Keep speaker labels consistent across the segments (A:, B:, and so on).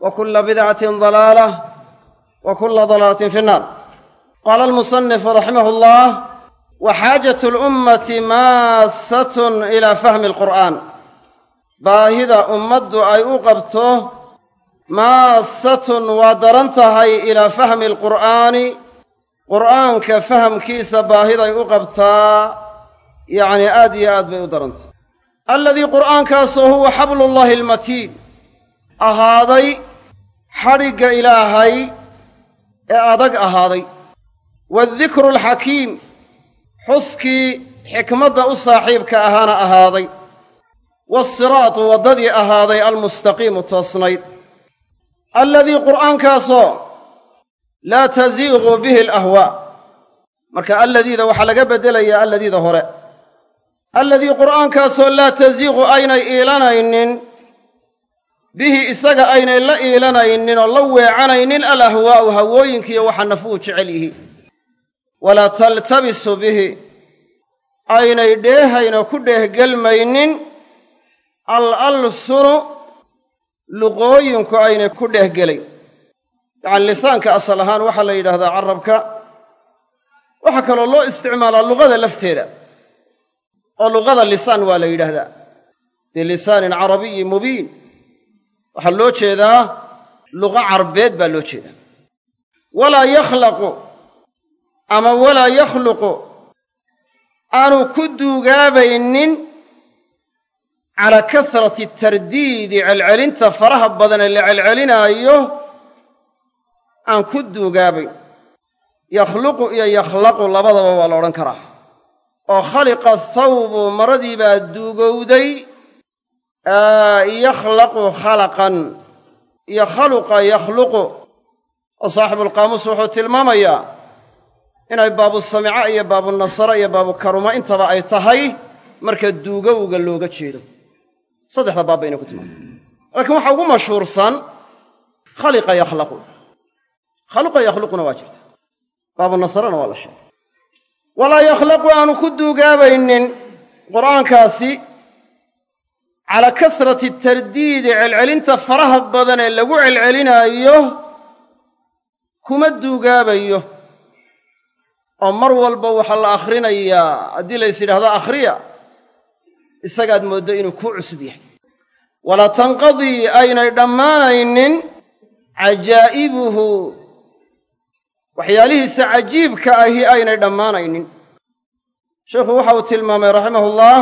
A: wkula bidcatin dalaalah wa kula dalaalatin fi nnaar qaala almusanif raximah llah wa xaajat lummati maassatun ilaa fahmi alqur'aan baahida ummaddu ay u qabto maassatun waa daran tahay ilaa fahmi alqur'aani qur'aanka fahamkiisa baahiday u qabtaa yacnii aad iyo aad bay u daran aladii qur'aankaasoo huwa xablullahi almatiin ahaaday xadhigga ilaahay ee adag ahaaday. Waadikru alxakiim xuskii xikmadda u saaxiibka ahaana ahaaday. Waasiraatu waddadii ahaaday almustaqiimu toosnayd. Aladii qur'aankaasoo laa tasiiqu bihi alahwaa marka alladiida waxaa laga beddelayaa alladiida hore. Alladii qur'aankaasoo laa tasiiqu aynay iilanaynin bihi isaga aynay la iilanaynin oo la weecanaynin alahwaa'u hawooyinkiiyo waxa nafuhu jecel yihiin walaa taltabisu bihi. Aynay dheehaynoo ku dheehgelmaynin al alsunu luqooyinku aynay ku dheehgelayn yacani lisaanka asal ahaan waxaa la yidhaahdaa carabka waxaa kaloo loo isticmaalaa luqada lafteeda oo luqada lisaan waa la yidhaahdaa. Bilisaanin carabiyin mubiin waxaa loo jeedaa luqo carbeed baa loo jeedaa. Walaa yakhlaqu ama walaa yakhluqu aanu ku duugaabaynin calaa kasrati tardiidi celcelinta faraha badan ee la celcelinaayo aan ku duugaabayn. Yakhluqu iyo yakhlaqu labadaba waa la odhan karaa. Oo khaliqa sawbu maradii baa duugowday yakhlaqu khalaqan. Iyo khaluqa yakhluqu. Oo saaxibulqaamuus wuxuu tilmaamayaa inay baabusamica iyo baabunasara iyo baabukaruma intaba ay tahay marka duugowga looga jeedo. Saddexda baab bayna ku tilmaamay laakiin waxaa ugu mashhuursan khaliqa yakhlaqu. Khaluqa yakhluquna waa jirta. Baabunasarana waa la sheegay walaa yakhlaqu aanu ku duugaabaynin qur'aankaasi calaa kasrati tardiidi celcelinta faraha badan ee lagu celcelinaayo kuma duugaabayo. Oo mar walba waxaa la akhrinayaa. Haddii lays yidhahdo akhriya isagaad mooddo inuu kuu cusub yahay. Walaa tanqadii aynay dhammaanaynin cajaa'ibuhu. Waxyaalihiisa cajiibka ahi aynay dhammaanaynin. Sheikhu waxa uu tilmaamay raximahullah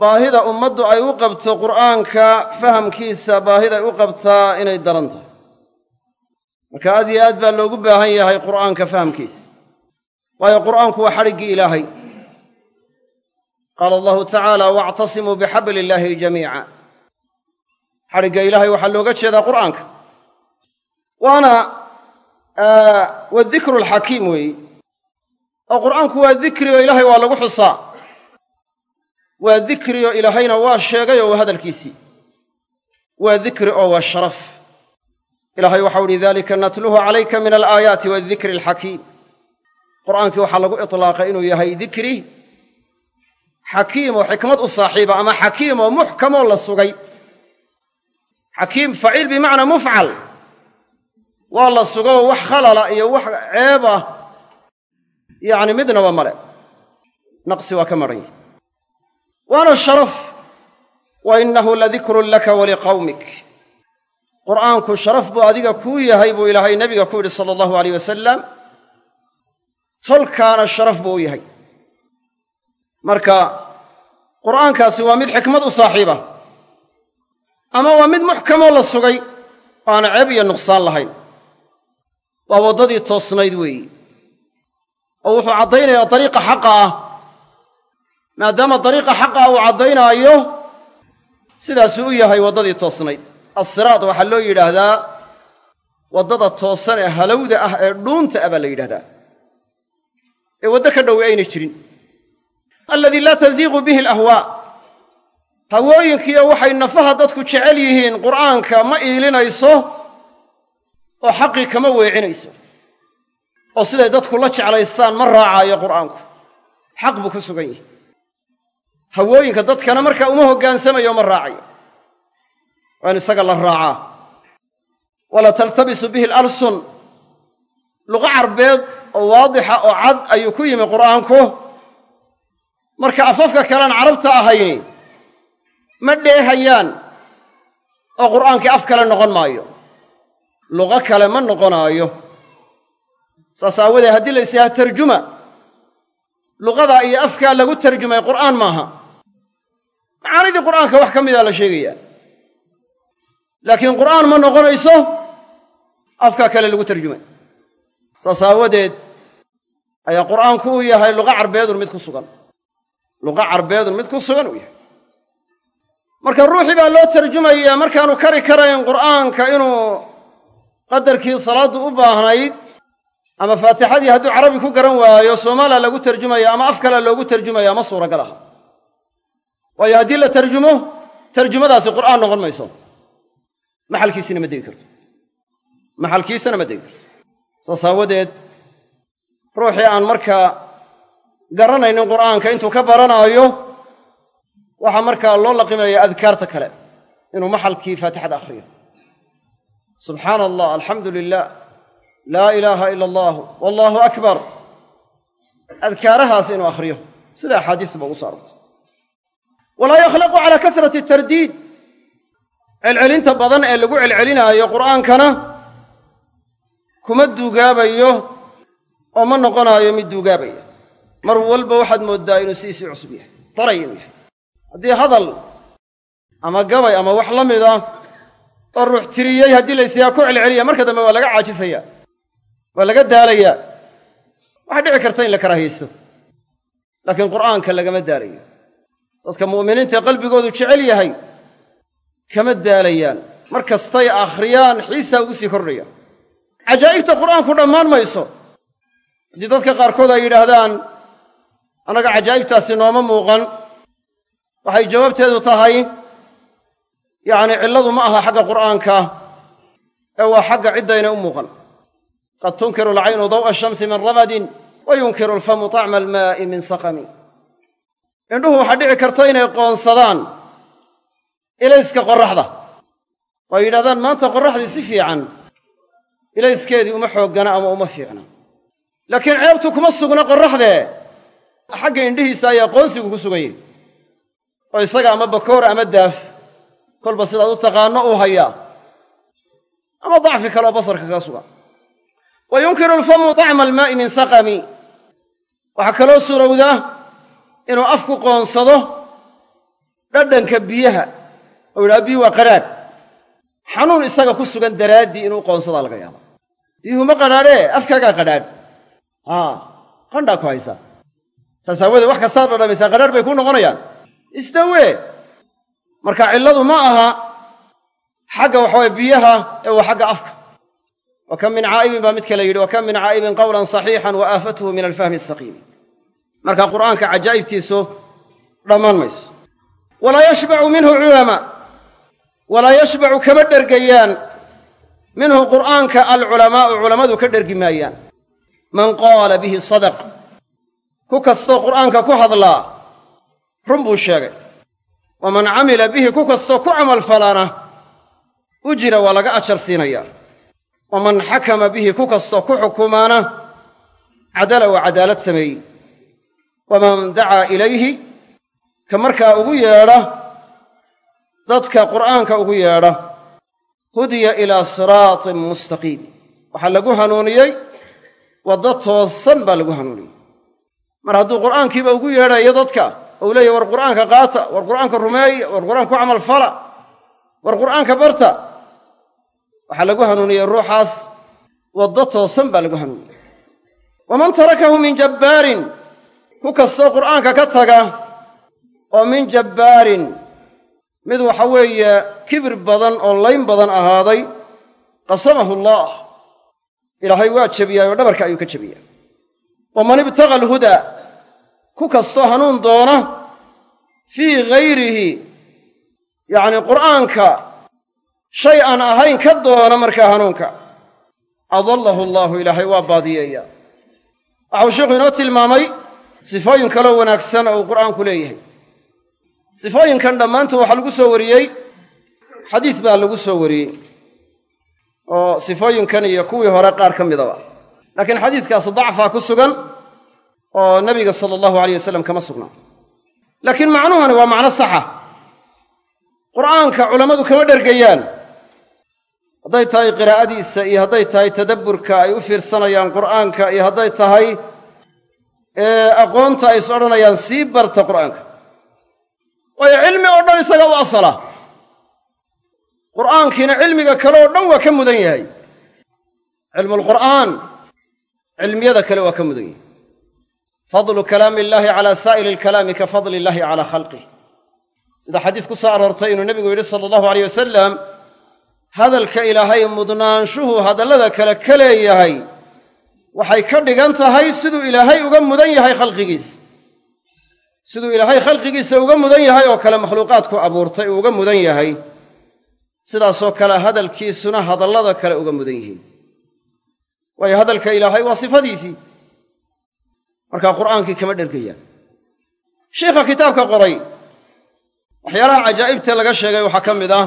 A: baahida ummaddu ay u qabto qur'aanka fahamkiisa baahiday u qabtaa inay daran tahay. Marka aad iyo aad baa loogu baahan yahay qur'aanka fahamkiisa waayo qur'aanku waa xadhiggii ilaahay. Qaala allahu tacaala wactasimuu bixabli illaahi jamiica. Xadhigga ilaahay waxaa looga jeedaa qur'aanka. Waana waa dikru alxakiim weeyi oo qur'aanku waa dikri oo ilaahay waa lagu xusaa waa dikri oo ilaahayna waa sheegay oo hadalkiisii waa dikri oo waa sharaf. Ilaahay waxau uhi dalika natluhu calayka min alaayaati waadikri alxakiim qur'aankii waxaa lagu itlaaqay inuu yahay dikri xakiim oo xikmad u saaxiiba ama xakiim oo muxkamoo la sugay. Xakiim faciil bimacnaa mufcal. Waa la sugo wax khalala iyo wax ceeb ah yacni midnaba male. Naqsi waa ka madhan yahy waana sharaf. Wa innahu ladikrun laka waliqawmik qur'aanku sharaf buu adiga kuu yahay buu ilaahay nebiga ku yidhi sala allahu alayh wasalam tolkaana sharaf buu u yahay. Marka qur'aankaasi waa mid xikmad u saaxiiba. Ama waa mid muxkamoo la sugay oo ceeb iyo nuqsaan lahayn. Waa waddadii toosnayd weeyi. Oo wuxuu caddaynayaa dariiqa xaqa ah maadaama dariiqa xaqa uu caddaynaayo sidaasuu u yahay waddadii toosnayd. Assiraad waxaa loo yidhaahdaa waddada toosan ee halowda ah ee dhuunta ah baa la yidhahdaa. Ee waddo ka dhowi ayna jirin. Alladii laa tasiiqu bihi alahwaa. Hawooyinkiiyo waxay nafaha dadku jecel yihiin qur'aanka ma iilinayso oo xaqii kama weecinayso. Oo siday dadku la jeclaystaan ma raacaayo qur'aanku. Xaq buu ku sugan yahay hawooyinka dadkana markaa uma hoggaansamayo ma raacayo. Waa in isaga la raacaa. Wala taltabisu bihi alalsun. Luqo carbeed oo waadixa oo cad ayuu ku yimi qur'aanku. Marka afafka kalean carabta ahayni ma dheehayaan oo qur'aankii af kale noqon maayo. Luqo kale ma noqonaayo. Saas aawadeed haddii la isyaha tarjuma luqadaa iyo afkaa lagu tarjumay qur'aan maaha macaanidii qur'aanka wax ka midaa la sheegayaa laakiin qur'aan ma noqonayso afkaa kale lagu tarjumay. Saas aawadeed ayaa qur'aanku u yahay luqa carbeedun mid ku sugan. Luqa carbeedun mid ku sugan uu yahay. Marka ruuxii baa loo tarjumayaa markaanu kari karayn qur'aanka inuu qadarkii salaaddu u baahnayd ama faatixadii hadduu carabi ku garan waayo soomaaliya lagu tarjumaya ama af kale loogu tarjumaya ma suuragal aha waayo haddii la tarjumo tarjumadaasi qur'aan noqon mayso. Maxalkiisina ma degi karto. Maxalkiisana ma degi karto. Saas aawadeed ruuxii aan markaa garanaynin qur'aanka intuu ka baranaayo waxaa markaa loo laqimaya adkaarta kale inuu maxalkii faatixada akhriyo. Subxaana allah alxamdu lilah laa ilaaha ila allahu wallaahu akbar. Adkaarahaas inuu akhriyo. Sida axaadiisba ugu so arortay walaa yakhlaqu calaa kasrati tardiid. Celcelinta badan ee lagu celcelinaayo qur'aankana kuma duugaabayo oo ma noqonaayo mid duugaabaya. Mar walba waxaad mooddaa inuu sidiisii cusub yahay daray inuu yahay. Haddii hadal ama gabay ama wax la mida oo ruux tiriyey haddii laysiyaa ku celceliya marka dambe waa laga caajisaya waa laga daalayaa waxaa dhici karta in la karaahiyaysto laakiin qur'aanka lagama daalayo dadka mu'miniinta qalbigoodu jecel yahay kama daalayaan. Mar kastay akhriyaan xiisaa ugu sii kordhaya. Cajaa'ibta qur'aanku dhammaan mayso. Haddii dadka qaarkood ay yidhaahdaan annaga cajaa'ibtaasi nooma muuqan. Waxay jawaabteedu tahay yacni cilladu ma aha xagga qur'aanka ee waa xagga ciddayna u muuqan. Qad tunkiru alcaynu daw'a ashamsi min ramadin wa yunkiru alfamu tacma almaa'i min saqami indhuhu waxaa dhici karta inay qoonsadaan ilayska qorraxda. Oo yidhahdaan maanta qorraxdii si fiican ilayskeedii uma xooggana ama uma fiicna. Laakiin ceebtu kuma sugna qorraxdee xagga indhihiisa ayaa qoonsigu ku sugan yahy oo isaga ama bakoor ama daaf. Kolba sidaad u taqaanno uu hayaa. Ama dacfi kaleoo basarka kaga sugan wa yunkiru alfamu tacma almaa'i min saqami. Waxaa kaloo surowda inuu afku qoonsado dhadhanka biyaha. Oo yidhaha biyuhu waa qadhaadh xanuun isaga ku sugan daraaddii inuu qoonsadaa laga yaaba biyuhu ma qadhaadhee afkaagaa qadhaadh. Haa qandhaa ku haysaa saas aawoodee wax kastaad dhadhamaysaa qadhaadh bay ku noqonayaan. Istawee marka cilladu ma aha xagga waxaweye biyaha ee waa xagga afka. Wa kam min caa'ibin baa mid kale yidhi wa kam min caa'ibin qawlan saxiixan wa aafatuhu min alfahmi asaqiimi marka qur'aanka cajaa'ibtiisu dhammaan mayso walaa yashbacu minhu culamaa walaa yashbacu kama dhergayaan. Minhu qur'aanka alculamaa'u culammadu ka dhergi maayaan. Man qaala bihi sadaq. Ku kastoo qur'aanka ku hadlaa run buu sheegay. Waman camila bihi ku kastoo ku camalfalaana ujira waa laga ajar siinayaa. Waman xakama bihi ku kastoo ku xukumaana cadala waa cadaalad sameeyey waman dacaa ilayhi ka markaa ugu yeedha dadka qur'aanka ugu yeedha hudiya ilaa siraatin mustaqiim. Waxaa lagu hanuuniyey waddo toosan baa lagu hanuuniyey. Mar hadduu qur'aankiiba ugu yeedhayo dadka ou leeyahy war qur'aanka qaata war qur'aanka rumeeya war qur'aanka ku camal fala war qur'aanka barta. Waxaa lagu hanuuniyey ruuxaas waddo toosan baa lagu hanuuniyey. Waman tarakahu min jabbaarin ku kastoo qur'aanka ka taga oo min jabbaarin mid waxa weeye kibir badan oo layn badan ahaaday qasamahu allah ilaahay waa jebiyaay oo dhabarka ayuu ka jebiyaa. Waman ibtaga alhudaa ku kastoo hanuun doona fii hayrihi yacni qur'aanka shay aan ahayn ka doona markaa hanuunka. Adallahu allaahu ilaahay waa baadiyeeyaa. Waxau sheikhu inoo tilmaamay sifooyin kaloo wanaagsan uu qur'aanku leeyahay. Sifooyinkan dhammaantood waxaa lagu soo wariyey xadiis baa lagu soo wariyey oo sifooyinkan iyo kuwii hore qaar ka midaba laakiin xadiiskaasi dacfaa ku sugan oo nebiga sala allahu alayh wasalam kama sugnaa laakiin macnuhani waa macno saxa. Qur'aanka culammadu kama dhergayaan. Hadday tahay qiraa'adiisa iyo hadday tahay tadabburka ay u fiirsanayaan qur'aanka iyo hadday tahay aqoonta ay is odhanayaan sii barta qur'aanka. Waayo cilmi oo dhan isaga u asala. Qur'aankiina cilmiga kale oo dhan waa ka mudan yahay. Cilmulqur'aan cilmiyada kale waa ka mudan yahay. Fadlu kalaami illaahi calaa saa'iri alkalaami ka fadli illaahi calaa khalqih sida xadiis ku soo aroortay inuu nebigu yidhi sala allahu aleyh wasalam hadalka ilaahay mudnaanshuhu hadallada kale ka leeyahay waxay ka dhigan tahay siduu ilaahay uga mudan yahay khalqigiisa siduu ilaahay khalqigiisa uga mudan yahay oo kale makhluuqaadku abuurtay uu uga mudan yahay sidaasoo kale hadalkiisuna hadallada kale uga mudan yihiin. Waayo hadalka ilaahay waa sifadiisii markaa qur'aankii kama dhergayaan sheikha kitaabka qoray waxyaalaha cajaa'ibta laga sheegay waxaa ka mid ah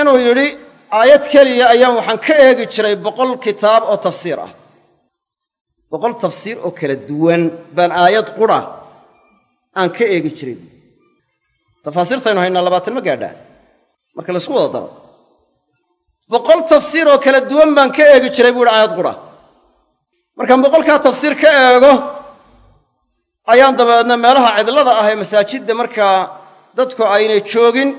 A: inuu yidhi aayad keliya ayaan waxaan ka eegi jiray boqol kitaab oo tafsiir ah. Boqol tafsiir oo kala duwan baan aayad qura aan ka eegi jiray. Tafaasiirtaynu haynaa labaatan ma gaadhaa. Marka laysku wada daro. Boqol tafsiir oo kala duwan baan ka eegi jiray buu yidhi aayad qura. Markaan boqolkaa tafsiir ka eego ayaan dabeedna meelaha cidlada ah ee masaajidda markaa dadku aynay joogin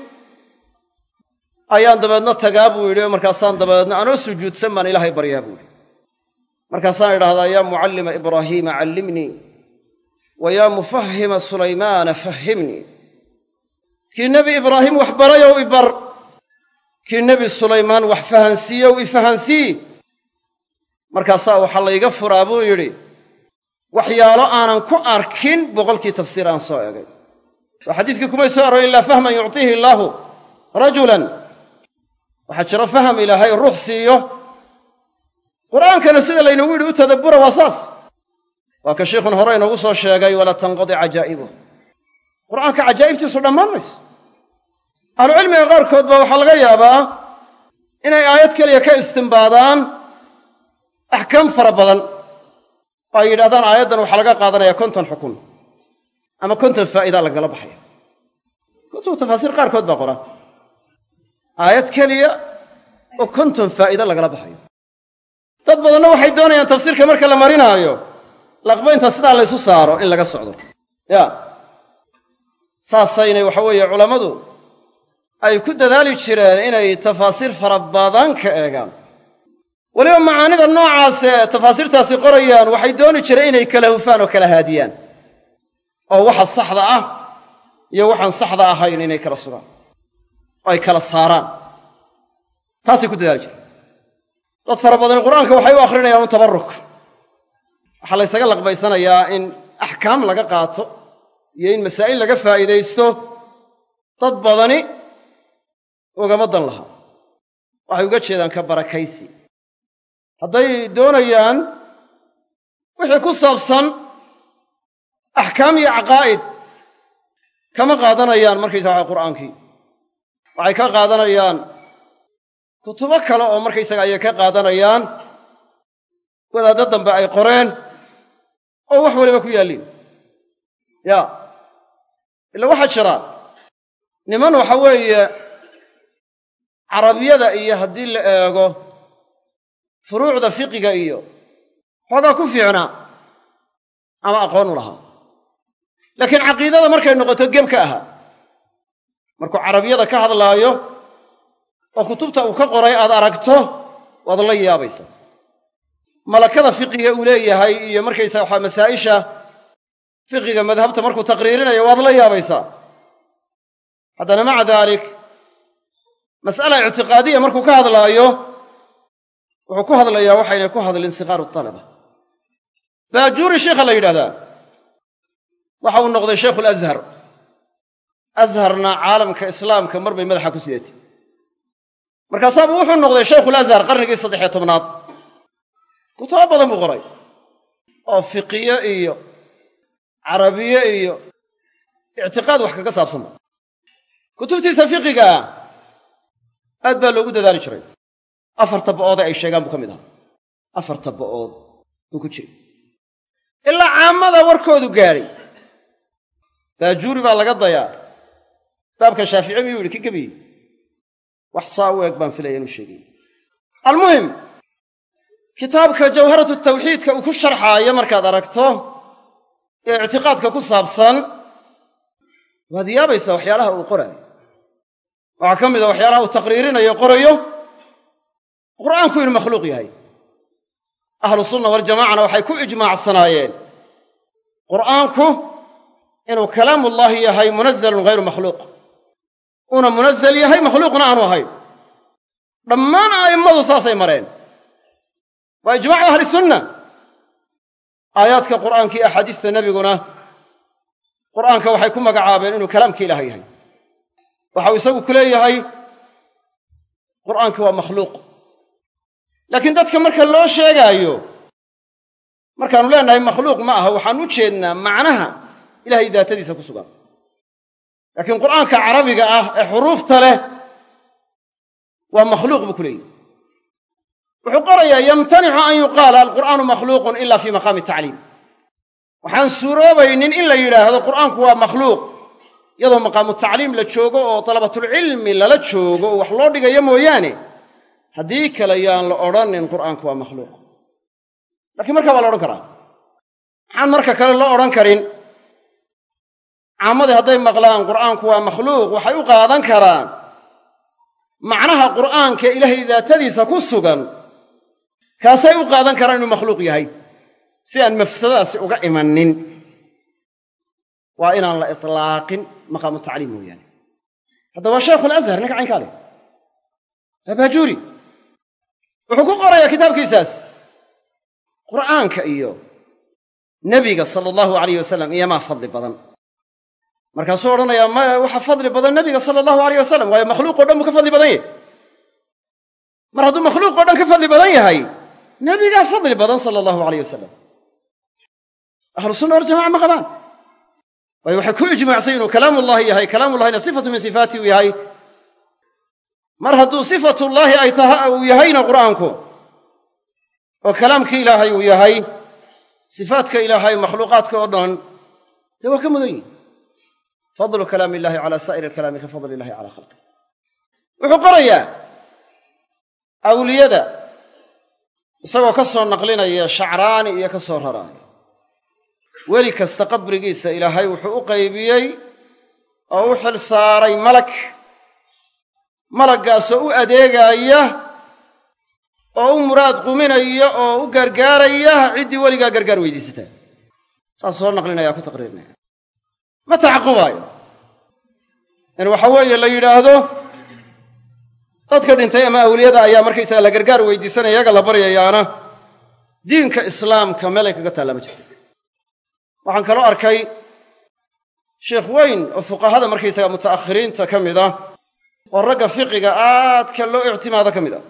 A: ayaan dabeedna tagaa buu yidhi markaasaan dabeedna anoo sujuudsan baan ilaahay baryaa buu yidhi. Markaasaan idhahdaa yaa mucallima ibraahiima callimnii wa yaa mufahima sulaymaana fahhimnii. Kii nebi ibraahim wax barayow ibar kii nebi sulaymaan wax fahansiiyow ifahansii markaasaa waxaa layga furaa buu yidhi waxyaalo aanan ku arkin boqolkii tafsiir aan soo egay soo xadiiskii kumay soo arorin ilaa fahman yuctiihi illaahu rajulan waxaa jira faham ilaahay ruux siiyo. Qur'aankana sida laynagu yidhi u tadabbura waa saas. Waa ka sheikhun hore inoogu soo sheegay wala tanqadi cajaa'ibuh qur'aanka cajaa'ibtiisu dhammaan mayso ahlucilmiga qaarkood baa waxaa laga yaabaa inay aayad keliya ka istimbaadaan axkaam fara badan. Oo ay yidhahdaan aayaddan waxaa laga qaadanayaa konton xukun ama konton faa'idaa lagala baxaya. Kutubu tafaasiir qaarkood baa qora aayad keliya oo konton faa'ido lagala baxayo. Dad badanna waxay doonayaan tafsiirka marka la marinaayo laqbaynta sidaa laysu saaro in laga socdo. Ya. Saasaynay waxa weeye culammadu ay ku dadaali jireen inay tafaasiir fara badan ka eegaan. Weliba macaanida noocaasee tafaasiirtaasi qorayaan waxay dooni jireen inay kala hufaan oo kala haadiyaan. Oo waxa saxda ah iyo waxaan saxda ahayn inay kala sugaan oo ay kala saaraan. Taasay ku dadaali jireen. Dad fara badani qur'aanka waxay u akhrinayaan un tabarruk. Waxaa laysaga laqbaysanayaa in axkaam laga qaato iyo in masaa'il laga faa'iidaysto dad badani ugama dan lahaa waxay uga jeedaan ka barakaysi. Hadday doonayaan wixii ku saabsan axkaam iyo caqaa'id kama qaadanayaan markaysa waxa qur'aankii waxay ka qaadanayaan. Kutubo kale oo markaysaga ayay ka qaadanayaan. Wadaaddo dambe ay qoreen. Oo wax waliba ku yaalliin ya. Ila waxaa jira niman waxa weeye carabiyada iyo haddii la eego furuucda fiqiga iyo xoogaa ku fiicnaa ama aqoon u lahaa. Laakiin caqiidada markay noqoto geb ka ahaa markuu carabiyada ka hadlaayo oo kutubta uu ka qoray aad aragto waad la yaabaysaa malakada fiqiga uu leeyahay iyo markaysaa waxaa masaa'isha fiqiga madhabta markuu taqriirinayo waad la yaabaysaa haddana maca daalik mas'ala ictiqaadiya markuu ka hadlaayo wuxuu ku hadlayaa waxaynay ku hadlin sikaaru talaba. Baajuuri sheikha la yidhahdaa. Waxa uu noqday shaykhu alashar asharna caalamka islaamka mar bay madaxa ku sidatay. Markaasaabuu wuxuu noqday shaykhuulashar qarnigii saddexiyo tobnaad. Kutubo badan buu qoray. Oo fiqiye iyo carabiye iyo ictiqaad wax kaga saabsanba kutubtiisa fiqigaa aad baa loogu dadaali jiray. Afar taba'oode ay sheegaan buu ka mid ahaa. Afar taba'ood buu ku jiray. Ilaa caammada warkoodu gaadhay baajuuri baa laga dayaa baabka shaafici miyuu yidhi ki gebiyey wax saa u eg baan filaya inuu sheegay. Almuhim kitaabka jawharatu tawxiidka uu ku sharxaayo markaad aragto ee ictiqaadka ku saabsan waad yaabaysaa waxyaalaha uu qoraayo waxaa ka mid a waxyaalaha uu taqriirinayo qorayo qur'aanku inuu makhluuq yahay. Ahlu sunna waljamacana waxay ku ijmaacsanaayeen qur'aanku inuu kalaamullaahi yahay munazalun ghayru makhluuq uuna munazal yahay makhluuqna aanu ahayn. Dhammaan a'immadu saasay mareen. Waa ijmaacu ahli sunna. Aayaadka qur'aanka iyo axaadiista nebiguna qur'aanka waxay ku magacaabeen inuu kalaamka ilaah yahay. Waxau isagu ku leeyahay qur'aanki waa makhluuq. Laakiin dadka marka loo sheegaayo markaannu leenahay makhluuq ma aha waxaan u jeednaa macnaha ilahay daatadiisa ku sugan laakiin qur'aanka carabiga ah ee xuruufta leh waa makhluuq buu ku leeyahy wuxuu qorayaa yamtanicu an yuqaala alqur'aanu makhluuqun ila fii maqaami tacliim. Waxaan suuroobaynin in la yidhaahdo qur'aanku waa makhluuq iyadoo maqaamu tacliim la joogo oo dalabatulcilmi lala joogo oo wax loo dhigayo mooyaane haddii kale yaan la odhanin qur'aanku waa makhluuq. Lakiin markaa waa la odhan karaa. Maxaan marka kale loo odhan karin caammadii hadday maqlaan qur'aanku waa makhluuq waxay u qaadan karaan macnaha qur'aanka ilaahay daatadiisa ku sugan. Kaasay u qaadan karaan inuu makhluuq yahay. Si aan mafsadadaasi uga imannin waa inaan la itlaaqin maqaamu tacliim mooyaane. Hadda waa shaykhu alashar ninka caynkaa leh. Waa baajuuri wuxuu ku qorayaa kitaabkiisaas. Qur'aanka iyo nebiga sala allahu alayh wasalam iyomaa fadli badan markaasuu odhanayaa maya waxa fadli badan nebiga sala allahu alayh wasalam waayo makhluuqo dhan buu ka fadli badan yahay. Mar hadduu makhluuqoo dhan ka fadli badan yahay nebigaa fadli badan sala allahu alayh wasalam ahlu sunna ma qabaan. Waayo waxay ku ijmaacsan inuu kalaamullahi yahay kalaamullahina sifatu min sifaati uu yahay. Mar hadduu sifatullaahi ay taha uu yahayna qur'aanku oo kalaamkii ilaahay uu yahay sifaadka ilaahay makhluuqaadka oo dhan dee waa ka mudan yihi fadlu kalaami illahi cala saa'iri alkalaami ka fadli illahi cala khalqi. Wuxuu qorayaa awliyada isagoo ka soo naqlinaya shacraani iyo ka soo raraaya weli kasta qabrigiisa ilaahay wuxuu u qaybiyey oo u xil saaray malag malaggaasoo u adeegaaya oo u muraad quminaya oo u gargaaraya ciddii weligaa gargaar weydiisataa saas soo naqlinaya ku taqriirinaya ma tacaqubaayo. In waxa weeye la yidhaahdo dadka dhintay ama awliyada ayaa markaysaga la gargaar weydiisanaya iyaga la baryayaana diinka islaamka meelay kaga taalla ma jirta waxaan kaloo arkay sheikh weyn oo fuqahada markaysaga muta'akhiriinta ka mid ah oo ragga fiqiga aadka loo ictimaado ka mid ah.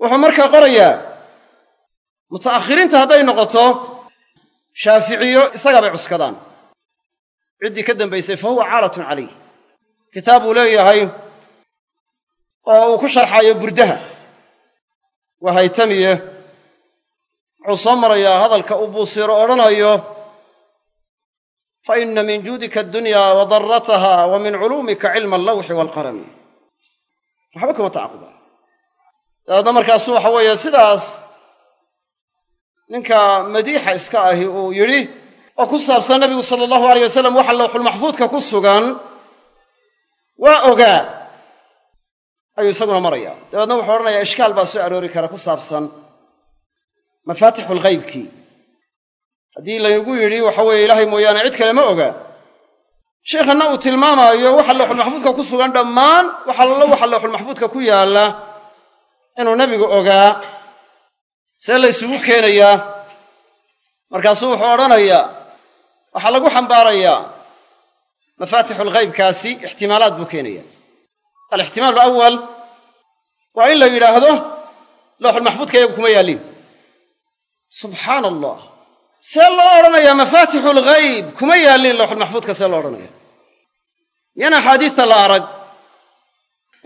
A: Wuxuu markaa qorayaa muta'akhiriinta hadday noqoto shaaficiyo isagaa bay cuskadaan ciddii ka dambaysay fa huwa caalatun calayh. Kitaab uu leeyahay oo uu ku sharxaayo burdaha. Waa haytamiye wuxuu soo marayaa hadalka uu buusiiro odhanayo fa inna min juudika addunya wa darrataha wa min culuumika cilma allawxi waalqalami waxba kama tacaquba dabeedna markaasu waxa weeye sidaas ninka madiixa iska ahi uu yidhi oo ku saabsan nabigu sala allahu alayh wasalam waxa lawxulmaxfuudka ku sugan waa ogaa ayuu isaguna maraya dabeedna wuxuu odhanayaa ishkaal baa soo aroori kara ku saabsan mafaatixulghaybkii haddii laygu yidhi waxa weeye ilaahay mooyaane cid kale ma oga. Sheikhanna uu tilmaamaayo waxa lowxulmaxfuudka ku sugan dhammaan waxa waxa lowxulmaxfuudka ku yaalla inuu nebigu ogaa see la ysugu keenayaa. Markaasuu wuxuu odhanayaa waxaa lagu xambaarayaa mafaatixulghaybkaasi ixtimaalaad buu keenaya. Alixtimaal alawal waa in la yidhaahdo lowxulmaxfuudka iyagu kuma yaallin subxaana allah see loo odhanayaa mafaatixu alghayb kuma yaallin lowxulmaxfuudka see loo odhanaya yan axaadiista la arag.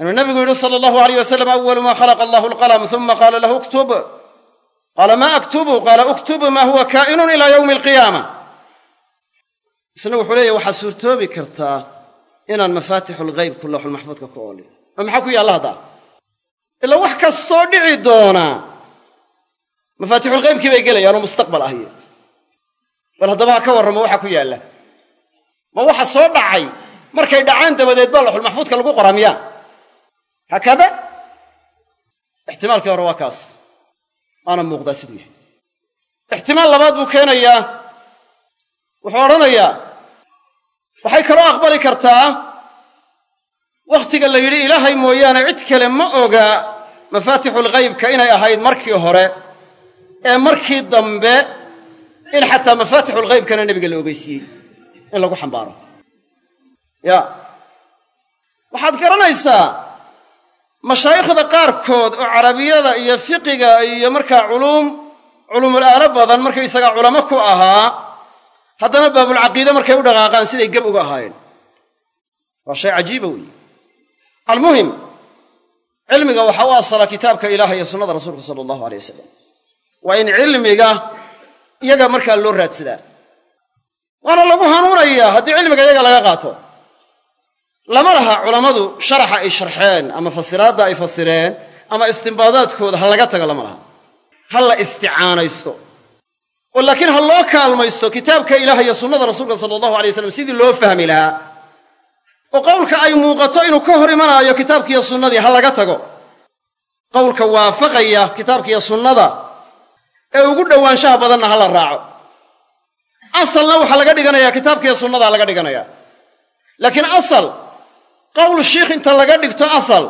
A: Inuu nabigu yidhi sala allahu alayh wasalam awalu maa khalaqa allahu alqalam uma qaala lahu uktub. Qaala maa aktubu? Qaala uktubu maa huwa kaa'inun ilaa yowmi alqiyaama isna wuxuu leeyahy waxaa suurtoobi kartaa inaan mafaatixu lghaybku lowxulmaxfuudka ku oolin. Oo maxaa ku yaalla haddaa ilaa wax kastoo dhici doonaa mafaatixulghaybkii bay gelayaan oo mustaqbal ahiye bal haddaba ha ka warramo waxa ku yaalla? Ma waxa soo dhacay? Markay dhacaan dabadeed baa lowxulmaxfuudka lagu qoraa miyaa? Haakada ixtimaalkii hore waa kaas. Waana muuqdaa siduu yahay. Ixtimaal labaad buu keenayaa wuxuu odhanayaa waxay kaloo aqbali kartaa? Wakhtiga la yidhi ilaahay mooyaane cid kale ma oga mafaatixulghaybka inay ahayd markii hore ee markii dambe in xataa mafaatixulghaybkana nebiga la ogeysiiyey in lagu xambaaro. Ya. Waxaad garanaysaa mashaayikhda qaarkood oo carabiyada iyo fiqiga iyo markaa culuum culuumul aalo badan markaysagaa culamo ku ahaa haddana baabulcaqiide markay u dhaqaaqaan siday geb uga ahaayeen. Waa shay cajiiba weeye. Almuhim cilmiga waxaa u asala kitaabka ilaah iyo sunnada rasuulka sala allahu alay wasalam waa in cilmiga iyaga markaa loo raadsadaa waana lagu hanuunayaa haddii cilmiga iyaga laga qaato. Lama laha culammadu sharaxa ay sharxeen ama fasiraadda ay fasireen ama istimbaadaadkooda ha laga tago lama laha. Ha la isticaanaysto oo laakiin ha loo kaalmaysto kitaabka ilaah iyo sunnada rasuulka sala allahu alay waslam sidii loo fahmi lahaa. Oo qowlka ay muuqato inuu ka hor imanaayo kitaabkiiyo sunnadii ha laga tago. Qowlka waafaqaya kitaabkiiyo sunnada ee ugu dhowaanshaha badanna ha la raaco. Asalna waxaa laga dhiganayaa kitaabkiiyo sunnadaa laga dhiganayaa. Laakiin asal qowl shiikh inta laga dhigto asal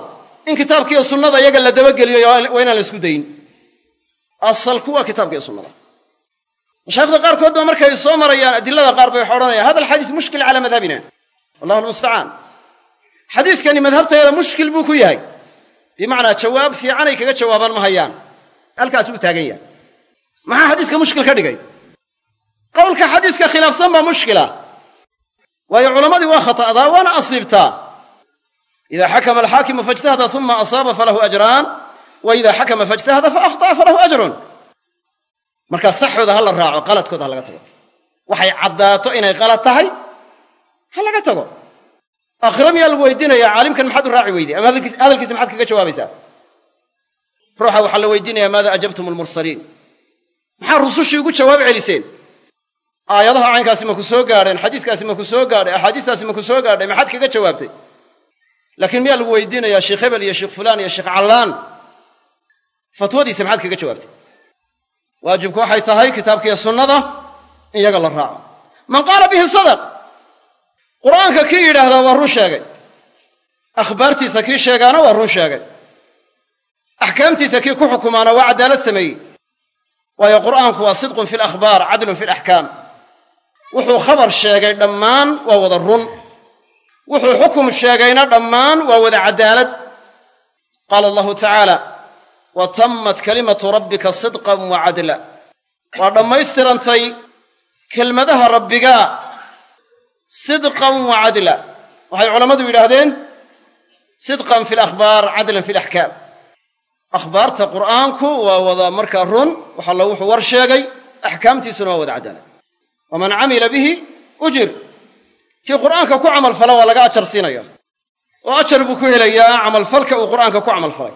A: in kitaabkiiyo sunnada iyaga la dabageliyo waa inaan la isku dayin. Asalku waa kitaabkiiyo sunnada mashaayikhda qaarkood ba markay soo marayaan adilada qaar bay waxa odhanayaan hada alxadiis mushkil calaa madhabina. Wallahu almustacaan xadiiskani madhabteeda mushkil buu ku yahay. Bimacnaa jawaab fiicanay kaga jawaabaan ma hayaan. Halkaas uu taagan yahay. Maxaa xadiiska mushkil ka dhigay? Qowlka xadiiska khilaafsan baa mushkila. Waayo culammadii waa khata'daa waana asiibtaa ida xakama alxaakimu faijtahada uma asaaba falahu ajraan wa ida xakama faijtahada faahطa'a falahu ajrun markaa saxooda ha la raaco qaladkooda ha laga tago. Waxay caddaato inay qalad tahay ha laga tago. Aakhira miyaa lagu weydiinaya caalimkan maxaad u raaci weyday ama hadalkiisa maxaad kaga jawaabaysaa ruuxa waxaa la weydiinaya maada ajabtum almursaliin maxaa rusushii ugu jawaab celiseen? Aayadaha caynkaasi ma ku soo gaadheen xadiiskaasi ma ku soo gaadhay axaadiistaasi ma ku soo gaadhay maxaad kaga jawaabtay? Laakiin miyaa lagu weydiinayaa sheekh hebel iyo sheekh fulaan iyo sheekh callaan? Fatwadiisa maxaad kaga jawaabtay waajibku waxay tahay kitaabkiiyo sunnada in yaga la raaco. Man qaala bihi sadaq qur'aanka kii yidhaahdaa waa run sheegay. Akhbaartiisa kii sheegaana waa run sheegay. Axkaamtiisa kii ku xukumaana waa caddaalad sameeyey. Waayo qur'aanku waa sidqun fi alakhbaar cadlun fi alaxkaam wuxuu khabar sheegay dhammaan waa wada run. Wuxuu xukum sheegayna dhammaan waa wada caddaalad qaala allahu tacaala wa tammat kalimatu rabbika sidqan wa cadla waa dhammaystirantay kelmadaha rabbigaa sidqan wa cadla waxay culammadu yidhaahdeen sidqan fi alakhbaar cadlan fi alaxkaam akhbaarta qur'aanku waa wada markaa run waxalla wuxuu war sheegay axkaamtiisuna waa wada caddaalad waman camila bihi ujir. Kii qur'aanka ku camalfala waa laga ajar siinaya oo ajar buu ku helayaa camalfalka uu qur'aanka ku camalfalay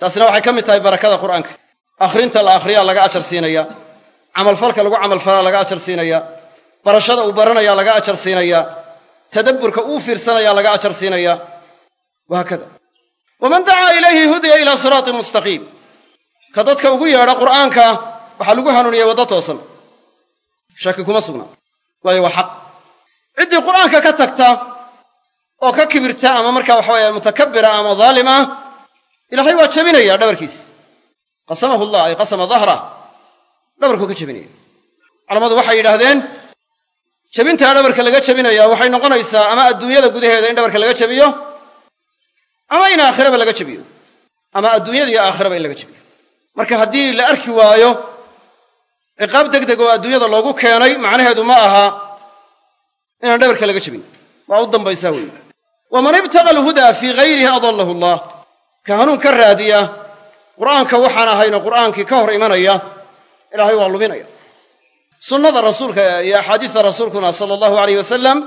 A: taasina waxay ka mid tahay barakada qur'aanka. Akhrinta la akhriyaa laga ajar siinaya. Camalfalka lagu camalfalaa laga ajar siinaya. Barashada uu baranaya laga ajar siinaya. Tadabburka uu fiirsanaya laga ajar siinaya. Wahaakada waman dacaa ilayhi hudiya ilaa siraatin mustaqiim ka dadka ugu yeedha qur'aanka waxaa lagu hanuuniyey waddo toosan. Shaki kuma sugna. Waayo waa xaq. Ciddii qur'aanka ka tagta oo ka kibirta ama markaa waxa weeye mutakabbira ama daalim ilaahay waa jebinaya dhabarkiis. Qasamahu llah ay qasama dahra dhabarkuu ka jebinaya culammadu waxay yidhaahdeen jebintaa dhabarka laga jebinaya waxay noqonaysaa ama adduunyada gudaheeda in dhabarka laga jebiyo ama in aakhiraba laga jebiyo ama adduunyada iyo aakhiraba in laga jebiyo marka haddii la arki waayo ciqaab deg deg oo adduunyada loogu keenay macnaheedu ma aha inaan dhabarka laga jebin waa u dambaysaa weeye waman ibtaqa alhudaa fii hayrihi adallahu allah ka hanuun ka raadiya. Qur'aanka waxaan ahayno qur'aankii ka hor imanaya ilaahay waa luminaya. Sunnada rasuulka iyo axaadiista rasuulkuna sala allahu alayh wasalam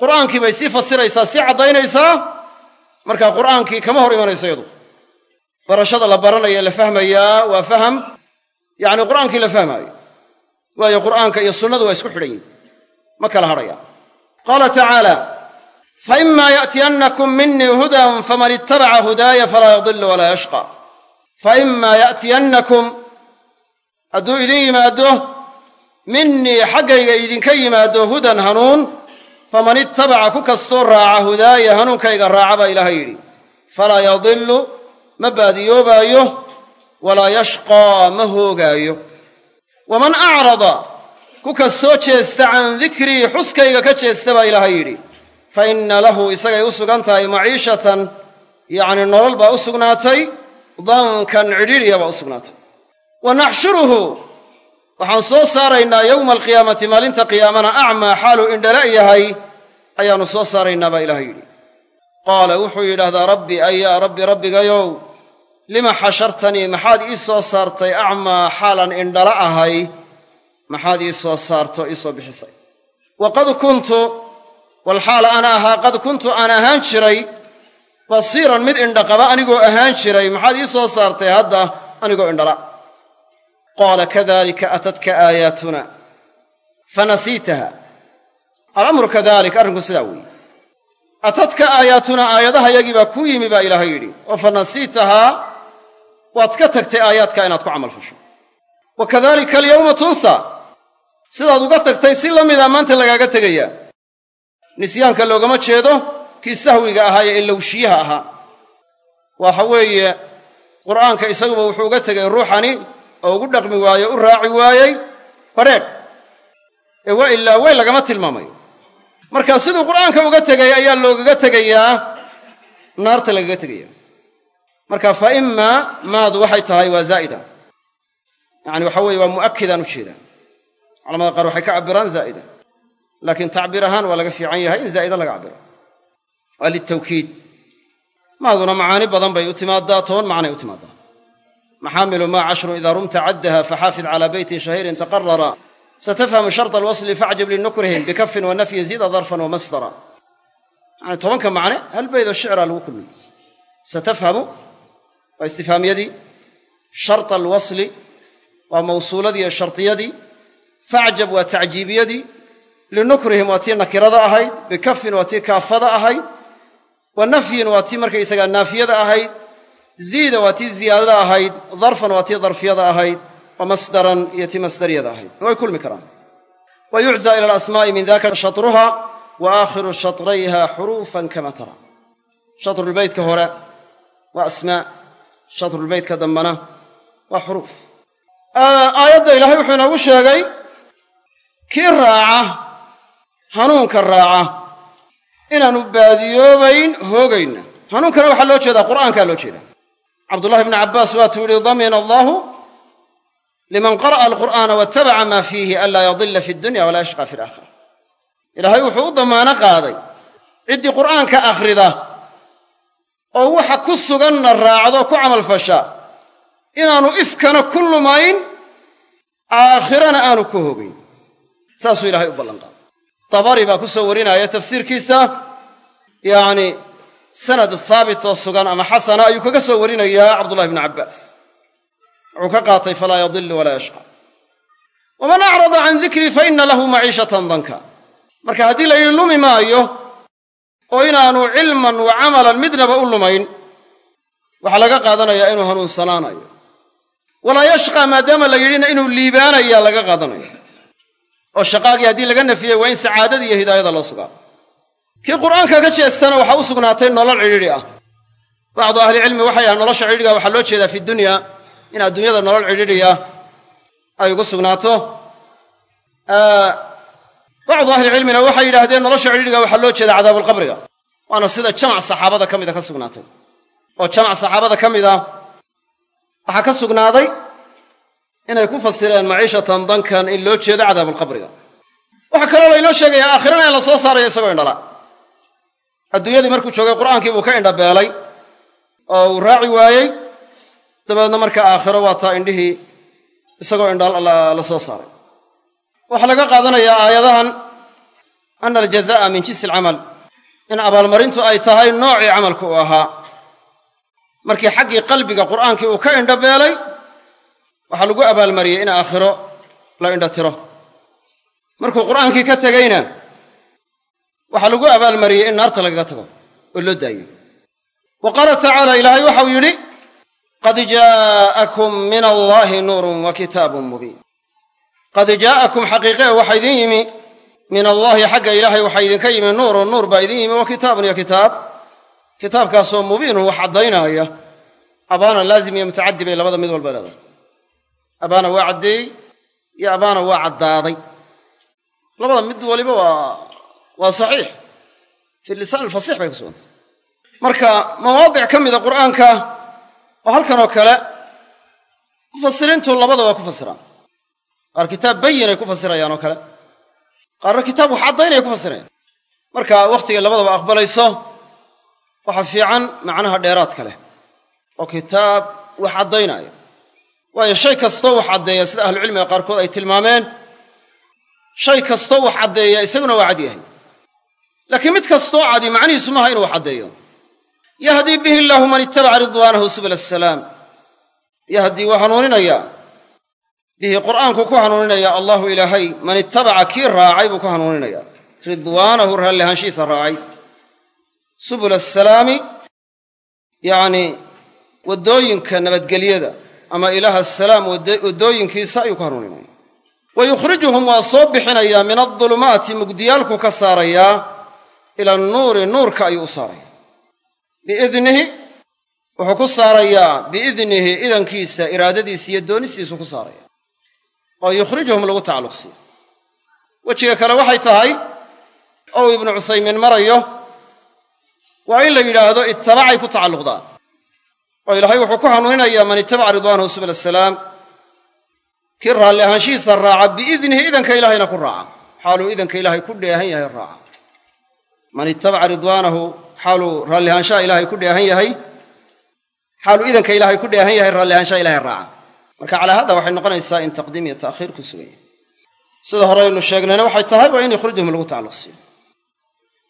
A: qur'aankii bay sii fasiraysaa sii caddaynaysaa. Markaa qur'aankii kama hor imanayso yadu. Barashada la baranaya la fahmayaa waa faham. Yacni qur'aankii la fahmaayo. Waayo qur'aanka iyo sunnadu waa isku xidhan yihiin ma kala hadhaya. Qaala tacaala faima ya'tiyannakum minii hudan faman ittabaca hudaaya falaa yadilu walaa yashqa faima ya'tiyannakum hadduu idin yimaaddo minii xaggayga idinka yimaaddo hudan hanuun faman ittabaca ku kastoo raaca hudaaya hanuunkayga raaca baa ilaahay yidhi falaa yadillu ma baadiyoobaayo walaa yashqaa ma hoogaayo waman acrada ku kastoo jeesta can dikrii xuskayga ka jeesta baa ilaahay yidhi fa inna lahu isagay u sugan tahay maciishatan yacni nolol baa u sugnaatay dankan cidhiidhiya baa u sugnaatay. Wa naxshuruhu waxaan soo saaraynaa yowma alqiyaamati maalinta qiyaamana acmaa xaaluu indhala yahay ayaannu soo saaraynaa baa ilaahay yidhi. Qaala wuxuu yidhaahdaa rabbi ay yaa rabbi rabbigayow lima xashartanii maxaad ii soo saartay acmaa xaalan indhala ahay? Maxaad ii soo saarto ii soo bixisay. Wa qad kuntu walxaal ana ahaa qad kuntu aan ahaan jiray basiiran mid indhaqaba anigoo ahaan jiray maxaad ii soo saartay hadda anigoo indhala. Qaala kadalika atadka aayaatuna fanasiitaha alamru kadalik arrinku sidaa weeye atadka aayaatuna aayadahayagii baa ku yimi baa ilaahay yidhi oo fanasiitahaa waad ka tagtay aayaadka inaad ku camal fasho. Wa kadalika alyawma tunsa sidaad uga tagtay si la mida maanta lagaaga tegayaa nisyaanka loogama jeedo kii sahwiga ahaa ee ilowshiyaha ahaa. Waxa weeye qur'aanka isaguba wuxuu uga tegay ruuxani oo ugu dhaqmi waaye u raaci waayey badrheedh ee waa ilaa lagama tilmaamayo. Marka siduu qur'aanka uga tegay ayaa loogaga tegayaa naarta lagaga tegaya marka fa imaa maadu waxay tahay waa zaa'ida. Yacani waxa weeye waa mu'akidaan u jeedaa culamada qaar waxay ka cabbiraan zaa'ida laakiin tacbiir ahaan waa laga fiican yahay in zaa'ida laga cabbiro. Waa litawkiid. Maaduna macaani badan bay u timaaddaa toban macnay u timaaddaa maxaamilu maa cashrun idaa rumta caddaha faxaafid calaa beytin shahiirin taqarara satafhamu sharta alwasli facjib linukrihim bikafin wa zida darfan wa masdara. Tobanka macne hal baydoo shicraa lagu kulmiyey satafhamu waa istifhaamyadii sharta alwasli waa mawsuuladii iyo shardiyadii facjab waa tacjiibiyadii linukrihim waa tii nakirada ahayd bikafin waa tii kaafada ahayd wa nafyin waa tii markaysagaa naafiyada ahayd ziida waa tii ziyaadada ahayd darfan waa tii darfiyada ahayd wa masdaran iyo tii masdariyada ahayd. Way kulmi karaan. Wa yuczaa ila alasmaa'i min daka shatruha wa aakhiru shatrayha xuruufan kama tara. Shatrulbeytka hore waa asmaa shatrulbeytka dambana waa xuruuf. Aayadda ilaahay wuxuu inoogu sheegay kii raaca hanuunka raaca inaanu baadiyoobayn hoogayna. Hanuunkana waxaa loo jeedaa qur'aankaa loo jeedaa. Cabdullahi bnu cabbaas waatuu yihi damina allaahu liman qara'a alqur'aana waatabaca maa fiihi anlaa yadilla fi dunya walaa yashqa fi alaakhira ilaahay wuxuu u damaano qaaday ciddii qur'aanka akhrida oo waxa ku suganna raacdo ku camalfasha inaanu ifkana ku lumayn aakhirana aanu ku hogayn. Saasuu ilahay u ballanqaaday dabari baa ku soo warinaya tafsiirkiisa. Yacni sanad haabit oo sugan ama xasana ayuu kaga soo warinayaa cabdullahi bnu cabbaas. Wuxuu ka qaatay falaa yadilu walaa yashqa. Waman acrada can dikrii fa inna lahu maciishatan danka. Marka haddii la yidhi lumi maayo oo inaanu cilman wa camalan midnaba u lumayn waxaa laga qaadanayaa inuu hanuunsanaanayo. Walaa yashqa maadaama la yidhina inuu liibaanayaa laga qaadanaya oo shaqaagii haddii laga nafiyey waa in sacaadada iyo hidaayada loo sugaa. Kii qur'aanka ka jeestana waxaa u sugnaatay nolol cidhiidhi ah. Bacdu ahlicilmi waxay ahaan nolosha cidhiidhiga waxaa loo jeedaa fi dunya in adduunyada nolol cidhiidhiya ay ugu sugnaato. Bacdu ahlicilmina waxay yidhaahdeen nolosha cidhiidhiga waxaa loo jeeda cadaabulqabriga waana sida jamac saxaabada ka mida ka sugnaatay oo jamac saxaabada ka mida waxaa ka sugnaaday inay ku fasireen maciishatan dankan in loo jeedo cadaabulqabriga waxaa kaloo laynoo sheegayaa aakhirana in la soo saarayo isagoo indhala. Adduunyadii markuu joogay qur'aankii buu ka indhabeelay oo uu raaci waayey. Dabeedna marka aakhiro waa taa indhihii isagoo indhal la soo saaray. Waxaa laga qaadanayaa aayadahan ana aljaza'a min jinsi alcamal. In abaalmarintu ay tahay noocii camalku uu ahaa. Markii xaggii qalbiga qur'aankii uu ka indhabeelay waxaa lagu abaalmariyey in aakhiro la indha tiro. Markuu qur'aankii ka tegeyna waxaa lagu abaalmariyey in naarta lagaga tago oo loo daayey wa qaala tacaala ilaahay waxau yidhi qad jaa'akum min allaahi nuurun wa kitaabun mubiin. Qad jaa'akum xaqiiqee waxaa idin yimi min allaahi xagga ilaahay waxaa idinka yimi nuurun nuur baa idin yimi wa kitaabun iyo kitaab. Kitaabkaasoo mubiinun wax caddaynaya abaana laazim iyo mutacaddi bay labada mid walba leedahay abaana waa caddeeyey iyo abaana waa caddaaday. Labada mid waliba waa waa saxiix. Fi lisaan alfasiix bay ku sugantay. Marka mawaadic ka mida qur'aanka oo halkan oo kale mufasiriintu labada waa ku fasiraan. Qaar kitaab bayinay ku fasirayaan oo kale. Qaarna kitaab wax caddaynaya ku fasirayaan. Marka wakhtigay labadaba aqbalayso waxaa fiican macnaha dheeraadka leh. Oo kitaab wax caddaynaayo waayo shay kastoo wax caddeeya sida ahlucilmiga qaarkood ay tilmaameen shay kastoo wax caddeeya isaguna waa cad yahay. Laakiin mid kastoo cadi macnihiisu maaha inuu wax caddeeyo. Yahdii bihi illaahu man ittabaca ridwaanahu subula asalaam yahdii waa hanuuninayaa. Bihi qur'aanku ku hanuuninaya allahu ilaahay man ittabaca kii raacay buu ku hanuuninaya ridwaanahu raallihaanshiisa raacay. Subula asalaami yacnii waddooyinka nabadgelyada ama ilaaha asalaam waddooyinkiisa ayuu ku hanuuninaya wa yukhrijuhum waa soo bixinayaa min adulumaati mugdiyaalku ka saarayaa ila annuuri nuurka ayuu u saaraya. Biidnihi wuxuu ku saarayaa biidnihi idankiisa iraadadiisa iyo doonistiisu ku saaraya. Oo yukhrijuhum lagu tacalluqsiiyo wejiga kale waxay tahay ou ibnu cuthaymiin marayo waa in la yidhaahdo ittabacay ku tacalluqdaan oo ilaahay wuxuu ku hanuuninayaa man ittabaca ridwaanahu subula asalaam kii raalli ahaanshihiisa raaca biidnihi idanka ilaahayna ku raaca. Xaaluu idanka ilaahay ku dheehan yahay raaca. Man ittabaca ridwaanahu xaaluu raalli ahaanshaha ilaahay ku dheehan yahay xaaluu idanka ilaahay ku dheehan yahay raalli ahaanshaha ilahay raaca. Marka calaa hada waxay noqonaysaa in taqdiim iyo ta'khiir ku sugan yahay. Sida horeynu sheegnayna waxay tahay waa in yukhrijuhum lagu tacalluqsiiyo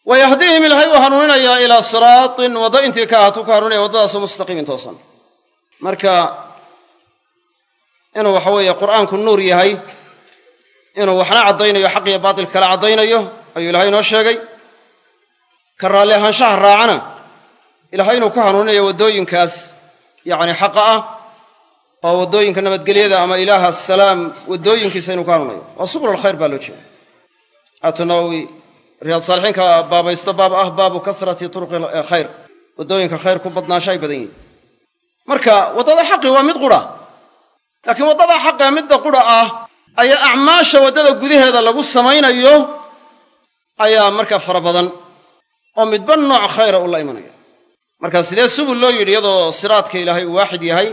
A: wa yahdiihim ilaahay uu hanuuninayaa ilaa siraatin waddo intii ka ahaatuu ku hanuunaya waddadaasoo mustaqiimin toosan marka inuu waxa weeye qur'aanku nuur yahay inuu waxna caddaynayo xaq iyo baatil kala caddaynayo ayuu ilahay inoo sheegay ka raalli ahaanshaha raacana ilahay inuu ku hanuuninayo waddooyinkaas yacni xaqa ah oo waddooyinka nabadgelyada ama ilaaha asalaam waddooyinkiisa inuu ku hanuunayo waa subul alkhayr baa loo jeeda haatu nawowi riyaad saalixiinka baabaysto baab ah baabu kasrati turuqi khayr. Waddooyinka khayr ku badnaasha ay badan yihiin marka waddada xaqi waa mid qura. Laakiin waddada xaqa midda qura ah ayaa acmaasha waddada gudaheeda lagu samaynayo ayaa markaa fara badan. Oo midba nooc khayra u la imanaya. Marka sidee subul loo yidhi iyadoo siraadka ilaahay uu waaxid yahay?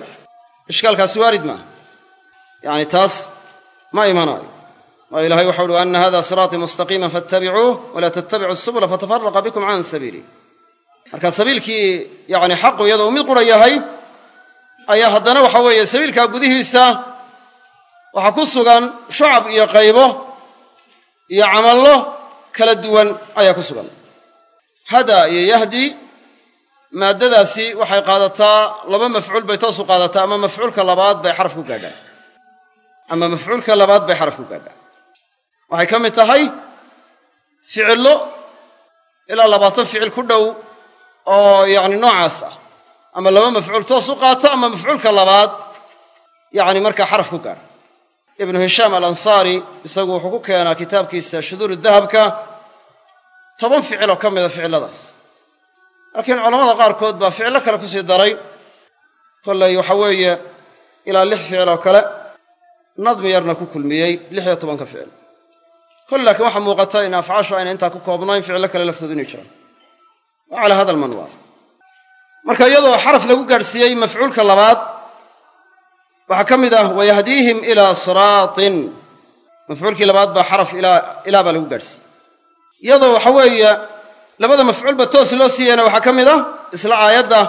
A: Ishkaalkaasi waarid maaha. Yacni taas ma imanaayo waayo ilahay waxau uhi anna hada siraatii mustaqiiman fattabicuuh walaa tattabicu subula fatafaraqa bikum can sabiilih marka sabiilkii yacni xaqu iyadoo mid qura yahay ayaa haddana waxa weeye sabiilkaa gudihiisa waxaa ku sugan shucab iyo qaybo iyo camallo kala duwan ayaa ku sugan. Hada iyo yahdi maaddadaasi waxay qaadataa laba mafcuul bay toos u qaadataa ama mafcuulka labaad bay xaraf ku gaadhaa ama mafcuulka labaad bay xaraf ku gaadhaa waxay ka mid tahay ficillo ilaa labaatan ficil ku dhow oo yacni noocaas ah. Ama laba mafcuul toos u qaata ama mafcuulka labaad yacni markaa xaraf ku gaadha ibnu hishaam alansaari isagu wuxuu ku keenaa kitaabkiisa shuduuru dahabka toban ficil oo ka mida ficilladaas. Laakiin culamada qaarkood baa ficillo kale ku sii daray kollay waxa weeye ilaa lix ficil oo kale nadmi yarna ku kulmiyey lix iyo tobanka ficil kolle laakiin waxaa muuqata in afcaashu ayna intaa ku koobnayn ficillo kale laftoodu inay jiraan. Wa calaa hada almanwaal marka iyadoo xaraf lagu gaadhsiiyey mafcuulka labaad waxaa ka mid ah wayahdiihim ilaa siraatin. Mafcuulkii labaad baa xaraf ilaa baa lagu gaadhsiiyey. Iyadoo waxa weeye labada mafcuulba toos loo siiyeyna waxaa ka mid ah isla aayadda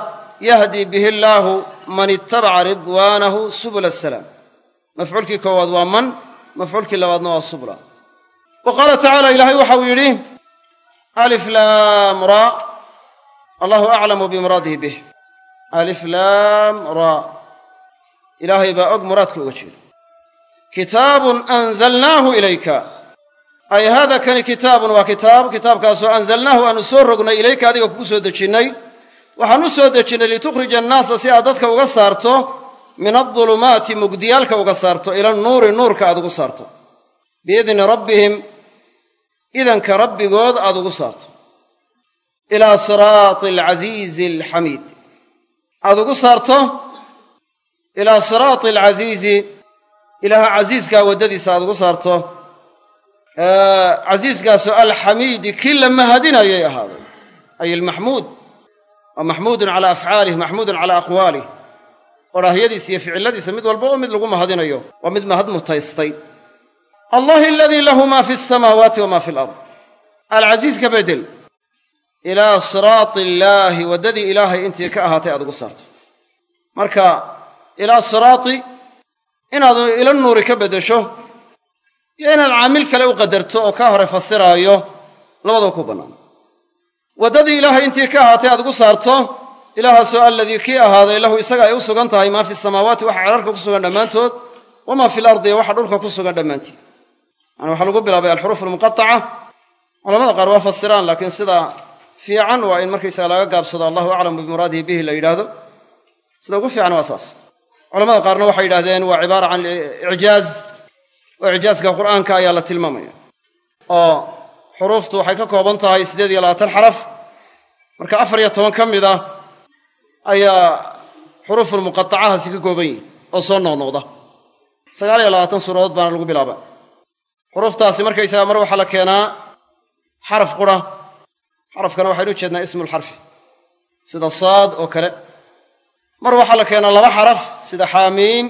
A: yahdi bihi illaahu man ittabaca ridwaanahu subula asalaam mafcuulkii koowaad waa man mafcuulkii labaadna waa subla wa qaala tacaala ilaahay waxa uu yidhi alif laam ra. Allahu aclamu bimuraadihi bih. Alif laam ra. Ilaahay baa og muraadka uga jeeda kitaabun anzalnaahu ilayka. Ay haada kani kitaabun waa kitaab. Kitaabkaasoo anzalnaahu aanu soo rognay ilayka adiga kugu soo dejinnay. Waxaan u soo dejinnay litukhrija annaasa si aad dadka uga saarto min adulumaati mugdiyaalka uga saarto ila nuuri nuurka aad ugu saarto. Biidni rabbihim idanka rabbigood aad ugu saarto. Ilaa siraati alcasiizi alxamiid aad ugu saarto? Ilaa siraati alcasiizi ilaaha casiiskaa waddadiisa aad ugu saarto. Casiiskaasoo alxamiidi kii la mahadinayay ahaaday. Ay almaxmuud waa maxmuudun calaa afcaalih maxmuudun calaa aqwaalih. Odhaahyadiisa iyo ficilladiisa mid walba oo mid lagu mahadinayo waa mid mahad mutaystay allahi aladii lahu maa fi alsamaawaati wamaa fi alard alcasiis ka bedel ilaa siraati illaahi waddadii ilaahay intii ka ahaatay aad ugu saarto. Marka ilaa siraati inaad ila nuuri ka beddesho iyo inaad caamil kale u qadarto oo kaa hore fasiraayo labadaba ku bannaan waddadii ilaahay intii ka ahaatay aad ugu saarto ilaahaasoo alladii kii ahaaday lahu isaga ay u sugan tahay maa fi samaawaati waxa cerarka ku sugan dhammaantood wamaa fi lardi waxa dhulka ku sugan dhammaantii yani waxaa lagu bilaabay alxuruuf almuqataca culamada qaar waa fasiraan laakiin sida fiican waa in markaysaga laga gaabsado allahu aclamu bimuraadihi bihi la yidhaahdo. Sida ugu fiican waa saas. Culamada qaarna waxay yidhahdeen waa cibaara can icjaaz oo icjaaska qur'aanka ayaa la tilmaamaya. Oo xuruuftu waxay ka kooban tahay siddeed iyo labaatan xaraf. Marka afar iyo toban ka mid ah ayaa xuruufulmuqatacahaasi ka kooban yihiin oo soo noqnoqda. Sagaal iyo labaatan suuradood baana lagu bilaaba xuruuftaasi markaysaga mar waxaa la keenaa xaraf qura. Xarafkana waxaynu u jeednaa ismulxarfi sida saad oo kale. Mar waxaa la keenaa laba xaraf sida xaamiim.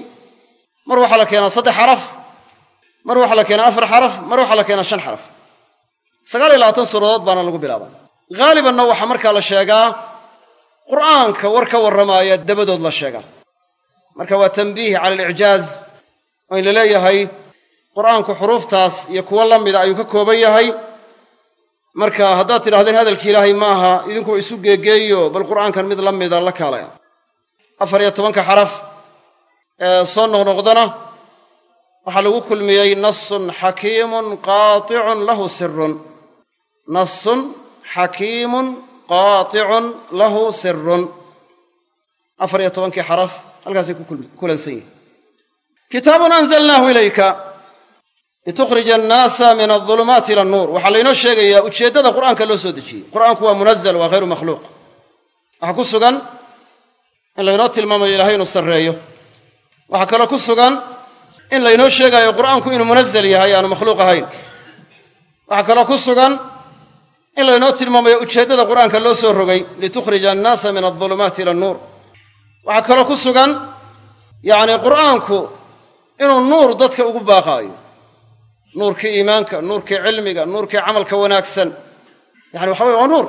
A: Mar waxaa la keenaa saddex xaraf. Mar waxaa la keenaa afar xaraf. Mar waxaa la keenaa shan xaraf. Sagaal iyo labaatan suuradood baana lagu bilaabaa. Haalibanna waxaa markaa la sheegaa qur'aanka war ka warramaaya dabadood la sheegaa. Marka waa tambiih cala alicjaaz oo in la leeyahay qur'aanku xuruuftaas iyo kuwo la mida ayuu ka kooban yahay. Marka haddaad tidhahdeen hadalkii ilaahay ma aha idinku isu geegeeyo bal qur'aankan mid la mida la kaalaya afar iyo tobanka xaraf ee soo noqnoqdana waxaa lagu kulmiyey nasun xakiimun qaaticun lahu sirun nasun xakiimun qaaticun lahu sirun afar iyo tobankii xaraf halkaasay ku kulansan yihiin kitaabun anzalnaahu ilayka litukhrija annaasa min aldulumaati ila annuur waxaa laynoo sheegayaa ujeeddada qur'aanka loo soo dejiyey qur'aanku waa munazal waa hayru makhluuq waxaa ku sugan in laynoo tilmaamayo ilahay inuu sarreeyo waxaa kaloo ku sugan in laynoo sheegaayo qur'aanku inuu munazal yahay aanu makhluuq ahayn waxaa kaloo ku sugan in laynoo tilmaamayo ujeeddada qur'aanka loo soo rogay litukhrija annaasa min aldulumaati ila annuur waxaa kaloo ku sugan yacnii qur'aanku inuu nuur dadka ugu baaqaayo nuurkii iimaanka nuurkii cilmiga nuurkii camalka wanaagsan. Yani waxa weye waa nuur.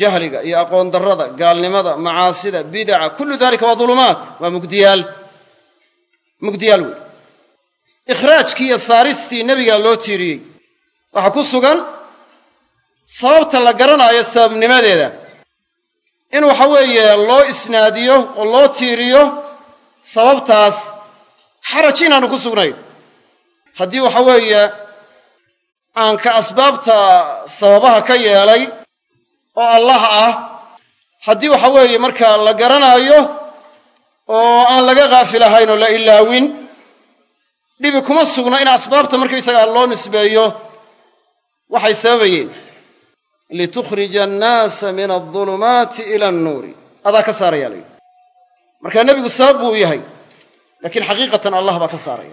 A: Jahliga iyo aqoon darrada gaalnimada macaasida bidaca kullu dalika waa dulumaat waa mugdiyaal. Mugdiyaal wey ikhraajkii iyo saaristii nebiga loo tiiriyey. Waxaa ku sugan sababta la garanaayo sababnimadeeda. In waxa weeye loo isnaadiyo oo loo tiiriyo sababtaas xaraj inaanu ku sugnayn haddii waxa weeye aan ka asbaabta sababaha ka yeelay oo allah ah haddii waxa weeye markaa la garanaayo oo aan laga khaafil ahayn oo la ilaawin dhibi kuma sugna in asbaabta markaysagaa loo nisbeeyo. Waxay sababayeen. Litukhrija annaasa min aldulumaati ila annuuri. Adaa ka saarayaa la yidhi. Markaa nebigu sabab buu yahay laakiin xaqiiqatan allah baa ka saaraya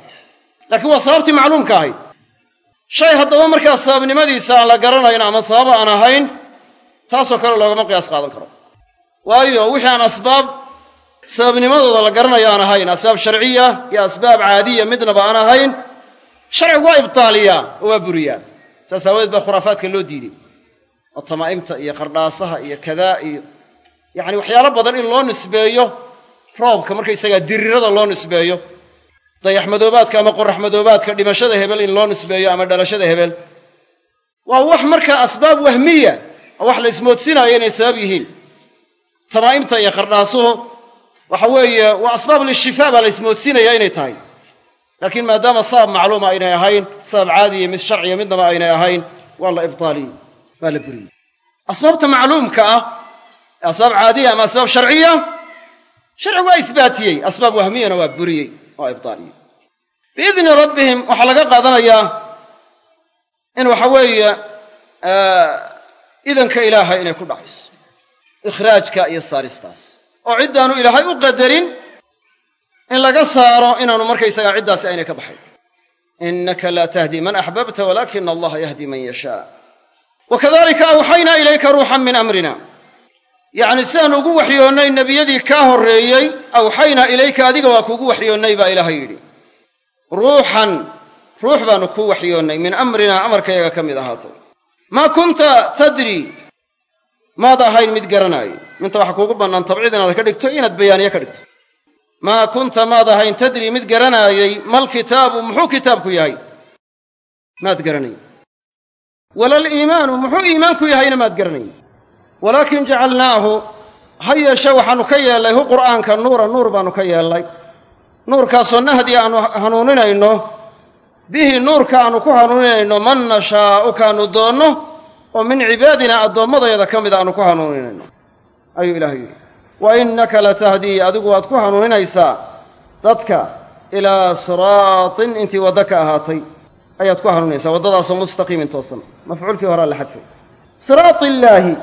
A: laakiin waa sababtii macluumka ahayd. Shay haddaba markaa sababnimadiisa aan la garanayn ama sabab aan ahayn taasoo kale loogama qiyaas qaadan karo. Waayo wixii aan asbaab sababnimadooda la garanayo aan ahayn asbaab sharciya iyo asbaab caadiya midnaba aan ahayn sharcigu waa ibtaaliyaa oo waa buriyaa saas aawadeed baa khuraafaadka loo diiday. Oo tamaa'imta iyo qardhaasaha iyo kadaa iyo yacni waxyaalo badan in loo nisbeeyo roobka markaysagaa dirirada loo nisbeeyo dayaxmadoobaadka ama qoraxmadoobaadka dhimashada hebel in loo nisbeeyo ama dhalashada hebel. Waa wax markaa asbaab wahmiya oo wax la ismoodsinaayo inay sabab yihiin. Tamaa'imta iyo qardhaasuhu waxa weeye waa asbaab lishifaa baa la ismoodsinaya inay tahay. Laakiin maadaama sabab macluuma aynay ahayn sabab caadiya mid sharciya midnaba aynay ahayn waa la ibtaaliyey waa la buriyey asbaabta macluumka ah ee asbaab caadiya ama asbaab sharciya sharcigu waa isbaatiyey asbaab wahmiyana waa buriyey waa ibtaaliyey biidni rabbihim waxaa laga qaadanayaa in waxa weeye idanka ilaahay inay ku dhacayso ikhraajka iyo saaristaas. Oo ciddaanu ilaahay u qadarin in laga saaro inaanu markaysagaa ciddaasi aynay ka baxayn. Innaka laa tahdi man axbabta walaakina allaha yahdi man yashaa wa kadalika awxaynaa ilayka ruuxan min amrina yacni sidaan ugu waxyoonnay nebiyadii kaa horreeyey awxaynaa ilayka adiga waa kuugu waxyoonnay baa ilaahay yidhi. Ruuxan ruux baannu kuu waxyoonnay min amrinaa amarkayaga ka mid ahaatay. Maa kunta tadri maad ahayn mid garanaayo minta waxa kuugu bannaan tabciid inaad ka dhigto inaad bayaaniye ka dhigto. Maa kunta maad ahayn tadri mid garanaayey mal kitaabu muxuu kitaabku yahay? Maad garanayn. Walal iimaanu muxuu iimaanku yahayna maad garanayn walaakin jacalnaahu ha yeeshe waxaannu ka yeellay hu qur'aanka nuura nuur baannu ka yeellay. Nuurkaasoo nahdi aannu hanuuninayno bihi nuurka aannu ku hanuuninayno man nashaa'u kaannu doonno oo min cibaadina addoommadayada ka mid aanu ku hanuuninayno. Ayuu ilaahay yidhi wa innaka latahdii adigu waad ku hanuuninaysaa dadka ilaa siraatin intii waddo ka ahaatay ayaad ku hanuuninaysaa waddadaasoo mustaqiimin toosan mafcuulkii horaa la xadfay. Siraati illaahi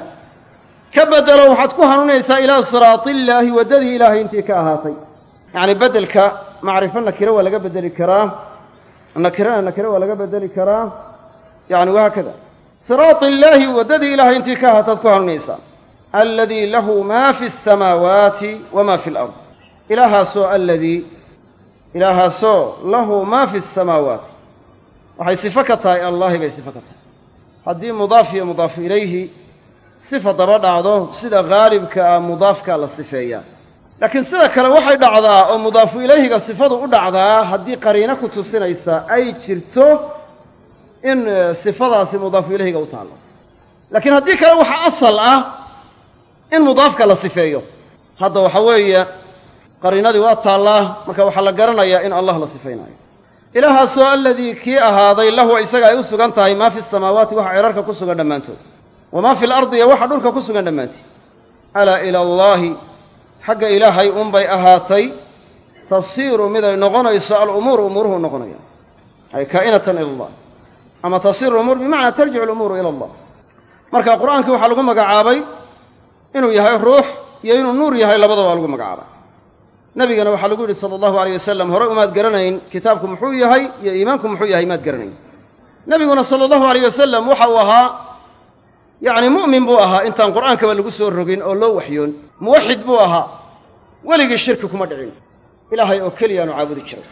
A: ka beddelo waxaad ku hanuuninaysaa ilaa siraatillaahi waddadii ilaahay intii ka ahaatay. Yacni beddelka macrifo nakiro waa laga beddeli karaa. Nakirana nakiro waa laga beddeli karaa. Yacni wahaakada siraati illaahi waddadii ilaahay intii ka ahaataad ku hanuunaysaa alladii lahu maa fi asamaawaati wamaa fi alard ilaahaasoo alladii ilaahaasoo lahu maa fi asamaawaati waxay sifo ka tahay allaahi bay sifo ka tahay. Haddii mudaaf iyo mudaafu ilayhi sifa daba dhacdo sida haalibka ah mudaafkaa la sifeeyaa laakiin sida kale waxay dhacdaa oo mudaafu ilayhiga sifadu u dhacdaa haddii qariino ku tusinaysa ay jirto in sifadaasi mudaafu ilayhiga u taallo. Laakiin haddii kale waxaa asal ah in mudaafka la sifeeyo. Hadda waxa weeye qariinadii waa taallaa marka waxaa la garanayaa in allah la sifaynayo ilaahaasoo alladii kii ahaaday lahu isaga ay u sugan tahay maa fi samaawaati waxa cirarka ku sugan dhammaantood wamaa fi alardi iyo waxa dhulka ku sugan dhammaantii alaa ila allaahi xagga ilaahay unbay ahaatay tasiiru miday noqonayso alumuuru umuuruhu noqonayaan ay kaa'inatan ila allah. Ama tasiiru lumuur bimacnaa tarjicu alumuuru ila allah. Marka qur'aankii waxaa lagu magacaabay inuu yahay ruux iyo inuu nuur yahay labadaba lagu magacaabay. Nebigana waxaa lagu yidhi sala allahu alayh wasalam hore umaad garanayn kitaabku muxuu yahay iyo iimaanku muxuu yahay maad garanayn. Nebiguna sala allahu alayh wasalam waxa uu ahaa yacni mu'min buu ahaa intaan qur'aankaba lagu soo rogin oo loo waxyoon muwaxid buu ahaa. Weligii shirki kuma dhicin. Ilaahay oo keliyaanu caabudi jiray.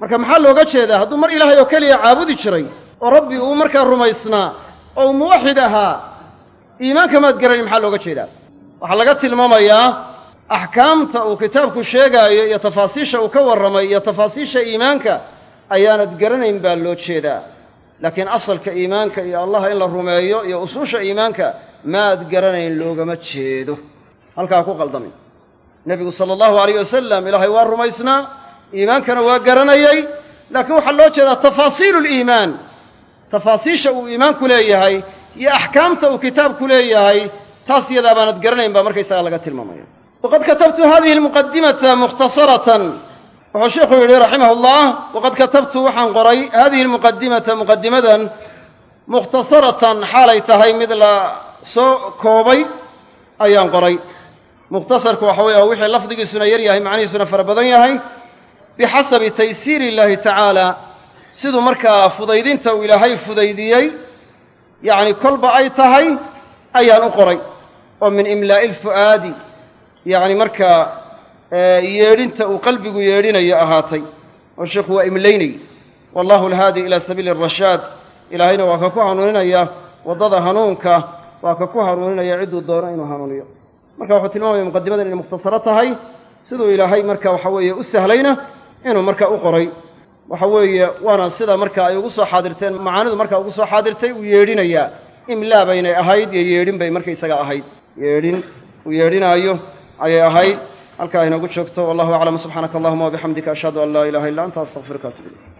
A: Marka maxaa looga jeedaa? Hadduu mar ilaahay oo keliya caabudi jiray oo rabbi uu markaa rumaysnaa oo uu muwaxid ahaa iimaanka maad garanayn maxaa looga jeedaa? Waxaa laga tilmaamayaa axkaamta uu kitaabku sheegaayo iyo tafaasiisha uu ka warramay iyo tafaasiisha iimaanka ayaanad garanayn baa loo jeedaa laakiin asalka iimaanka iyo allah in la rumeeyo iyo usuusha iimaanka maad garanayn loogama jeedo. Halkaa ku qaldamin. Nebigu sala allahu alayh wasalam ilaahay waa rumaysnaa iimaankana waa garanayay. Laakiin waxaa loo jeedaa tafaasiilu liimaan tafaasiisha uu iimaanku leeyahay iyo axkaamta uu kitaabku leeyahay taas iyadaa baanad garanayn baa markaysagaa laga tilmaamaya. Waqad katabtu hadihi almuqadimata mukhtasaratan wuxuu sheikhu yidhi raximah ullah waqad katabtu waxaan qoray hadihi lmuqadimata muqadimadan mukhtasaratan xaalay tahay mid la soo koobay ayaan qoray. Mukhtasarku waxa weeye wixii lafdigiisuna yar yahay macnihiisuna fara badan yahay bixasabi taysiiri illaahi tacaala siduu markaa fudaydinta uu ilaahay fudaydiyey yacni kolba ay tahay ayaan u qoray. Oo min imlaa'i alfu'aadi yacni markaa yeedhinta uu qalbigu yeedhinayo ahaatay. Oo sheikhu waa imlaynay. Wallahu alhaadi ilaa sabiili arashaad ilaahayna waa ka ku hanuuninaya waddada hanuunka waa ka ku hanuuninaya cidduu doono inuu hanuuniyo. Marka wuxuu tilmaamaya muqadimadan inay mukhtasaro tahay siduu ilaahay marka waxa weeye u sahlayna inuu marka u qoray. Waxa weeye waana sida marka ay ugu soo xaadirteen macaanidu marka ugu soo xaadirtay uu yeedhinayaa imlaa baynay ahayd iyo yeedhin bay markaysaga ahayd. Yeedhin uu yeedhinaayo ayay ahayd halkaa inoogu joogto. Wallahu aclam subxaanaka allahuma wabixamdika ashhadu an laa ilaha illa anta. Astaqfiruka atub ilayk